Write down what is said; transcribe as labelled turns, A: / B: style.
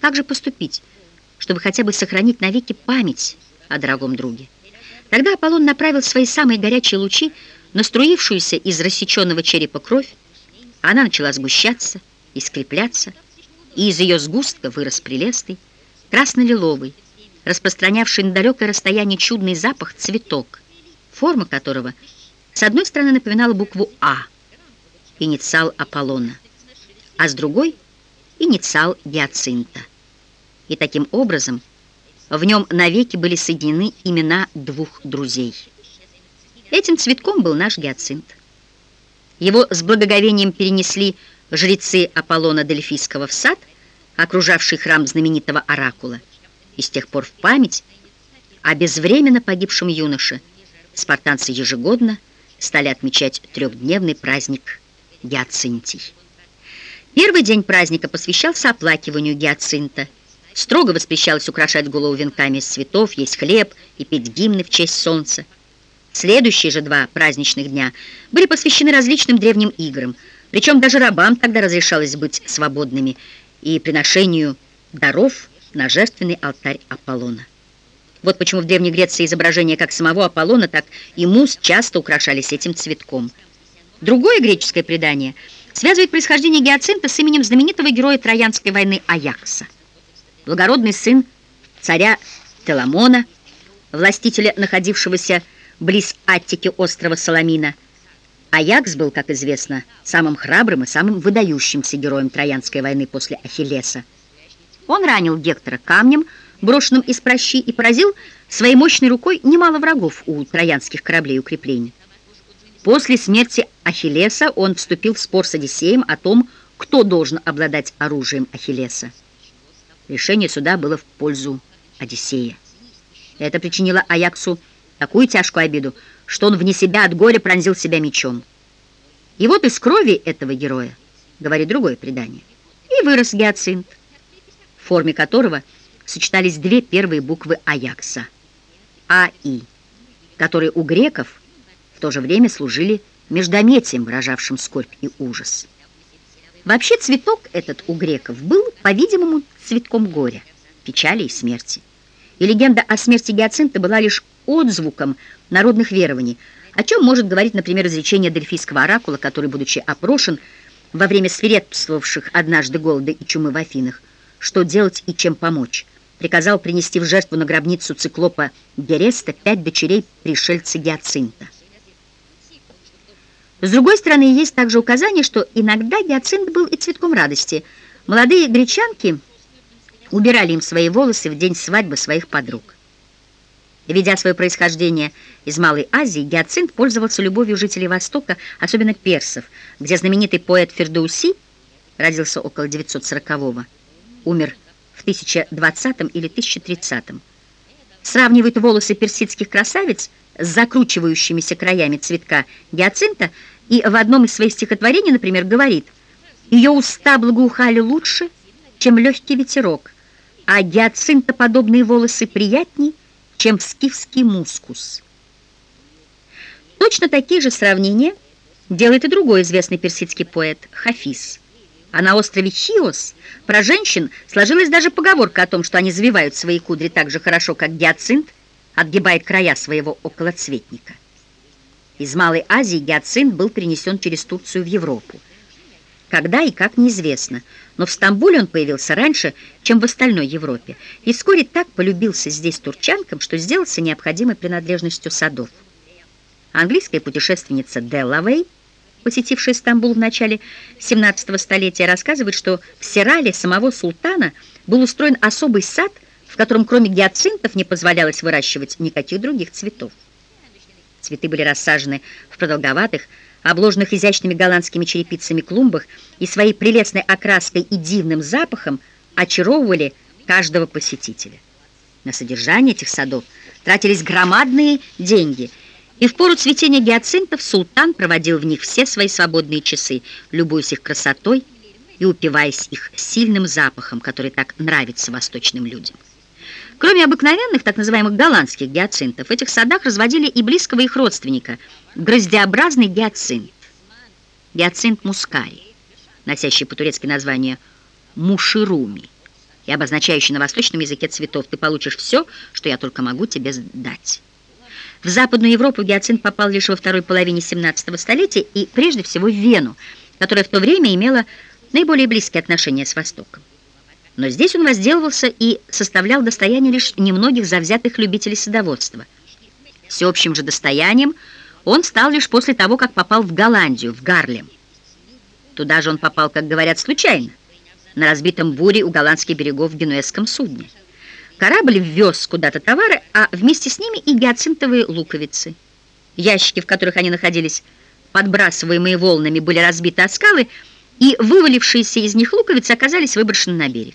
A: Как же поступить, чтобы хотя бы сохранить навеки память о дорогом друге? Тогда Аполлон направил свои самые горячие лучи на струившуюся из рассеченного черепа кровь. Она начала сгущаться и скрепляться, и из ее сгустка вырос прелестный, красно-лиловый, распространявший на далекое расстояние чудный запах цветок, форма которого с одной стороны напоминала букву «А», инициал Аполлона, а с другой — инициал Гиацинта. И таким образом в нем навеки были соединены имена двух друзей. Этим цветком был наш Гиацинт. Его с благоговением перенесли жрецы Аполлона Дельфийского в сад, окружавший храм знаменитого Оракула, и с тех пор в память о безвременно погибшем юноше спартанцы ежегодно стали отмечать трехдневный праздник Гиацинтий. Первый день праздника посвящался оплакиванию гиацинта. Строго воспрещалось украшать голову венками из цветов, есть хлеб и петь гимны в честь солнца. Следующие же два праздничных дня были посвящены различным древним играм, причем даже рабам тогда разрешалось быть свободными и приношению даров на жертвенный алтарь Аполлона. Вот почему в Древней Греции изображения как самого Аполлона, так и мус часто украшались этим цветком. Другое греческое предание связывает происхождение Гиацинта с именем знаменитого героя Троянской войны Аякса. Благородный сын царя Теламона, властителя, находившегося близ Аттики острова Соломина. Аякс был, как известно, самым храбрым и самым выдающимся героем Троянской войны после Ахиллеса. Он ранил Гектора камнем, брошенным из прощи, и поразил своей мощной рукой немало врагов у троянских кораблей укреплений. После смерти Ахиллеса он вступил в спор с Одиссеем о том, кто должен обладать оружием Ахиллеса. Решение суда было в пользу Одиссея. Это причинило Аяксу такую тяжкую обиду, что он вне себя от горя пронзил себя мечом. И вот из крови этого героя, говорит другое предание, и вырос гиацинт, в форме которого сочетались две первые буквы Аякса – А и, которые у греков в то же время служили междометием, выражавшим скорбь и ужас. Вообще цветок этот у греков был, по-видимому, цветком горя, печали и смерти. И легенда о смерти Гиацинта была лишь отзвуком народных верований, о чем может говорить, например, изречение дельфийского оракула, который, будучи опрошен во время свирепствовавших однажды голода и чумы в Афинах, что делать и чем помочь, приказал принести в жертву на гробницу циклопа Гереста пять дочерей пришельца Гиацинта. С другой стороны, есть также указание, что иногда гиацинт был и цветком радости. Молодые гречанки убирали им свои волосы в день свадьбы своих подруг. Ведя свое происхождение из Малой Азии, Гиацинт пользовался любовью жителей Востока, особенно персов, где знаменитый поэт Фердоуси родился около 940-го, умер в 1020 или 1030 -м. Сравнивает волосы персидских красавиц с закручивающимися краями цветка гиацинта и в одном из своих стихотворений, например, говорит «Ее уста благоухали лучше, чем легкий ветерок, а гиацинтоподобные волосы приятней, чем скифский мускус. Точно такие же сравнения делает и другой известный персидский поэт Хафиз. А на острове Хиос про женщин сложилась даже поговорка о том, что они завивают свои кудри так же хорошо, как гиацинт отгибает края своего околоцветника. Из Малой Азии гиацинт был перенесен через Турцию в Европу. Когда и как неизвестно, но в Стамбуле он появился раньше, чем в остальной Европе, и вскоре так полюбился здесь турчанкам, что сделался необходимой принадлежностью садов. Английская путешественница Делавей, посетившая Стамбул в начале 17 столетия, рассказывает, что в Сирале самого султана был устроен особый сад, в котором кроме гиацинтов не позволялось выращивать никаких других цветов. Цветы были рассажены в продолговатых, обложенных изящными голландскими черепицами клумбах и своей прелестной окраской и дивным запахом очаровывали каждого посетителя. На содержание этих садов тратились громадные деньги, и в пору цветения гиацинтов султан проводил в них все свои свободные часы, любуясь их красотой и упиваясь их сильным запахом, который так нравится восточным людям. Кроме обыкновенных, так называемых голландских гиацинтов, в этих садах разводили и близкого их родственника – гроздеобразный гиацинт, гиацинт мускари, носящий по-турецки название мушируми, и обозначающий на восточном языке цветов, ты получишь все, что я только могу тебе дать. В Западную Европу Гиацинт попал лишь во второй половине 17 столетия и прежде всего в Вену, которая в то время имела наиболее близкие отношения с Востоком. Но здесь он возделывался и составлял достояние лишь немногих завзятых любителей садоводства. Всеобщим же достоянием он стал лишь после того, как попал в Голландию, в Гарлем. Туда же он попал, как говорят, случайно, на разбитом буре у голландских берегов в генуэзском судне. Корабль ввез куда-то товары, а вместе с ними и гиацинтовые луковицы. Ящики, в которых они находились, подбрасываемые волнами, были разбиты о скалы, и вывалившиеся из них луковицы оказались выброшены на берег.